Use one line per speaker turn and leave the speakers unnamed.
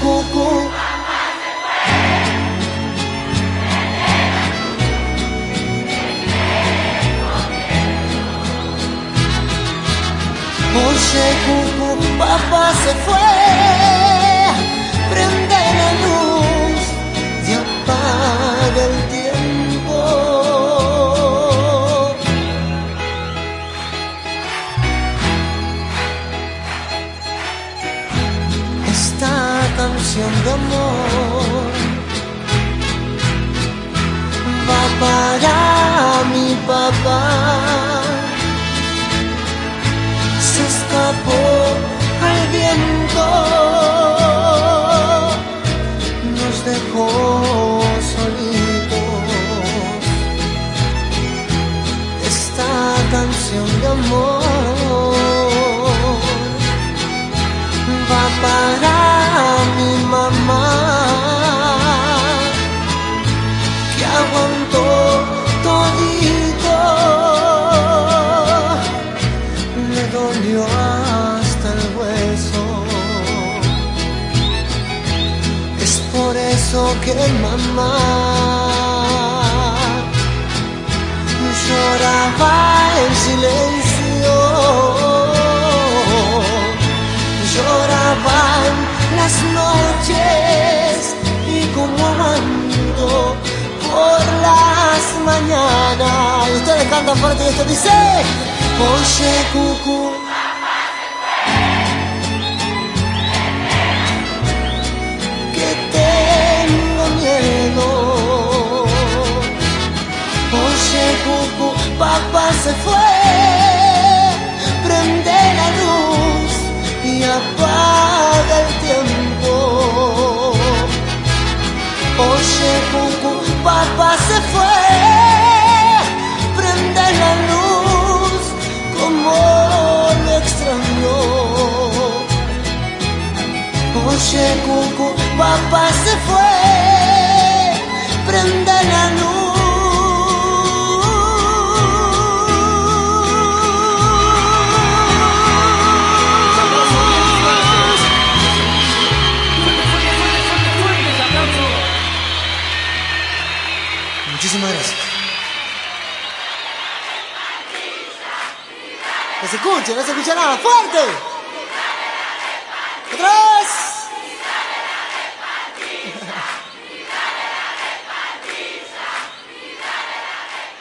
cucú. Oye, cucú, papá se fue. Canción de amor va para mi papá. Se escapó al viento, nos dejó solitos. Esta canción de amor va para todito. Le dolió hasta el hueso. Es por eso que mamá lloraba en silencio. Lloraban las noches y como ando por las mañanas. Y ustedes cantan fuerte y esto dice, oye cucú. Que tengo miedo. Oye cucú, papá se fue. Fue. Prende la luz como lo extrañó. Oye, cucú, papá se fue. Prende la luz. Muchísimas gracias. No se escucha, no se escucha nada. ¡Fuerte! ¡Otra vez!